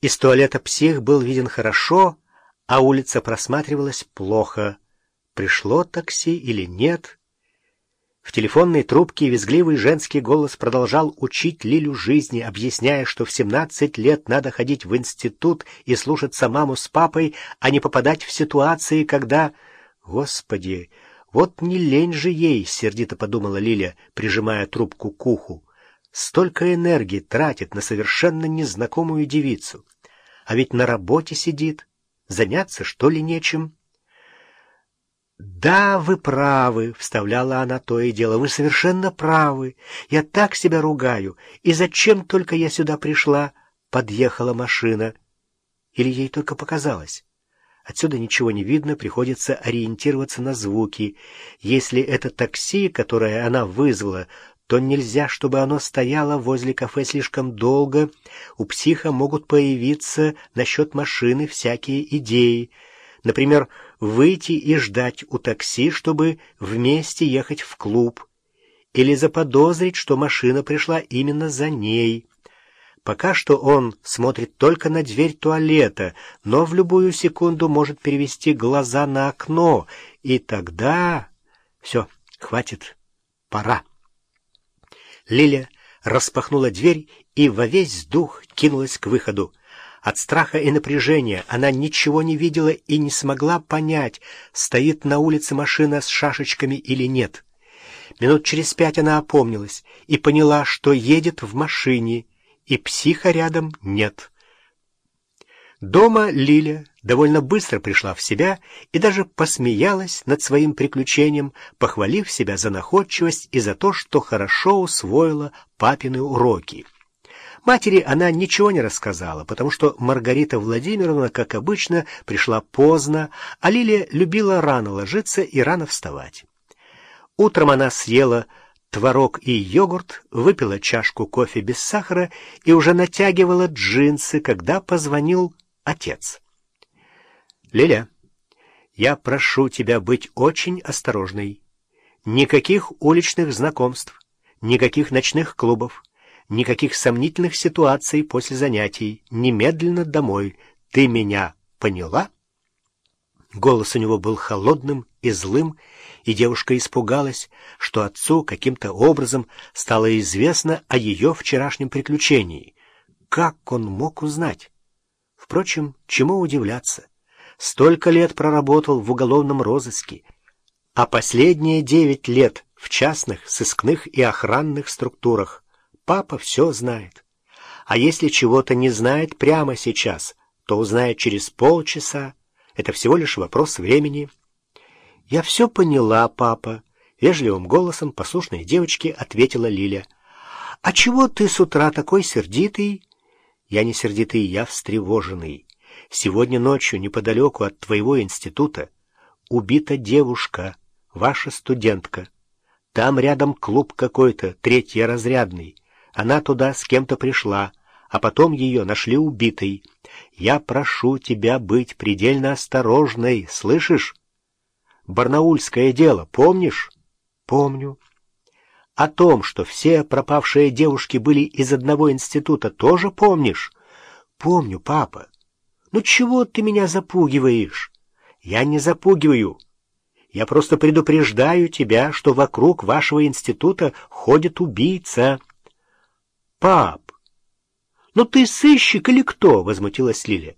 Из туалета псих был виден хорошо, а улица просматривалась плохо. Пришло такси или нет? В телефонной трубке визгливый женский голос продолжал учить Лилю жизни, объясняя, что в 17 лет надо ходить в институт и слушаться маму с папой, а не попадать в ситуации, когда... Господи, вот не лень же ей, сердито подумала Лиля, прижимая трубку к уху. Столько энергии тратит на совершенно незнакомую девицу. А ведь на работе сидит. Заняться, что ли, нечем? «Да, вы правы», — вставляла она то и дело. «Вы совершенно правы. Я так себя ругаю. И зачем только я сюда пришла?» Подъехала машина. Или ей только показалось? Отсюда ничего не видно, приходится ориентироваться на звуки. Если это такси, которое она вызвала, то нельзя, чтобы оно стояло возле кафе слишком долго. У психа могут появиться насчет машины всякие идеи. Например, выйти и ждать у такси, чтобы вместе ехать в клуб. Или заподозрить, что машина пришла именно за ней. Пока что он смотрит только на дверь туалета, но в любую секунду может перевести глаза на окно, и тогда... Все, хватит, пора. Лиля распахнула дверь и во весь дух кинулась к выходу. От страха и напряжения она ничего не видела и не смогла понять, стоит на улице машина с шашечками или нет. Минут через пять она опомнилась и поняла, что едет в машине, и психа рядом нет. Дома Лиля довольно быстро пришла в себя и даже посмеялась над своим приключением, похвалив себя за находчивость и за то, что хорошо усвоила папины уроки. Матери она ничего не рассказала, потому что Маргарита Владимировна, как обычно, пришла поздно, а Лилия любила рано ложиться и рано вставать. Утром она съела творог и йогурт, выпила чашку кофе без сахара и уже натягивала джинсы, когда позвонил отец. «Лиля, я прошу тебя быть очень осторожной. Никаких уличных знакомств, никаких ночных клубов, никаких сомнительных ситуаций после занятий. Немедленно домой. Ты меня поняла?» Голос у него был холодным и злым, и девушка испугалась, что отцу каким-то образом стало известно о ее вчерашнем приключении. Как он мог узнать? Впрочем, чему удивляться? Столько лет проработал в уголовном розыске, а последние девять лет в частных, сыскных и охранных структурах. Папа все знает. А если чего-то не знает прямо сейчас, то узнает через полчаса. Это всего лишь вопрос времени. «Я все поняла, папа», — вежливым голосом послушной девочки ответила Лиля. «А чего ты с утра такой сердитый?» Я не сердитый, я встревоженный. Сегодня ночью, неподалеку от твоего института, убита девушка, ваша студентка. Там рядом клуб какой-то, третий разрядный. Она туда с кем-то пришла, а потом ее нашли убитой. Я прошу тебя быть предельно осторожной, слышишь? Барнаульское дело, помнишь? Помню. О том, что все пропавшие девушки были из одного института, тоже помнишь? Помню, папа. Ну чего ты меня запугиваешь? Я не запугиваю. Я просто предупреждаю тебя, что вокруг вашего института ходит убийца. Пап, ну ты сыщик или кто? Возмутилась Лиля.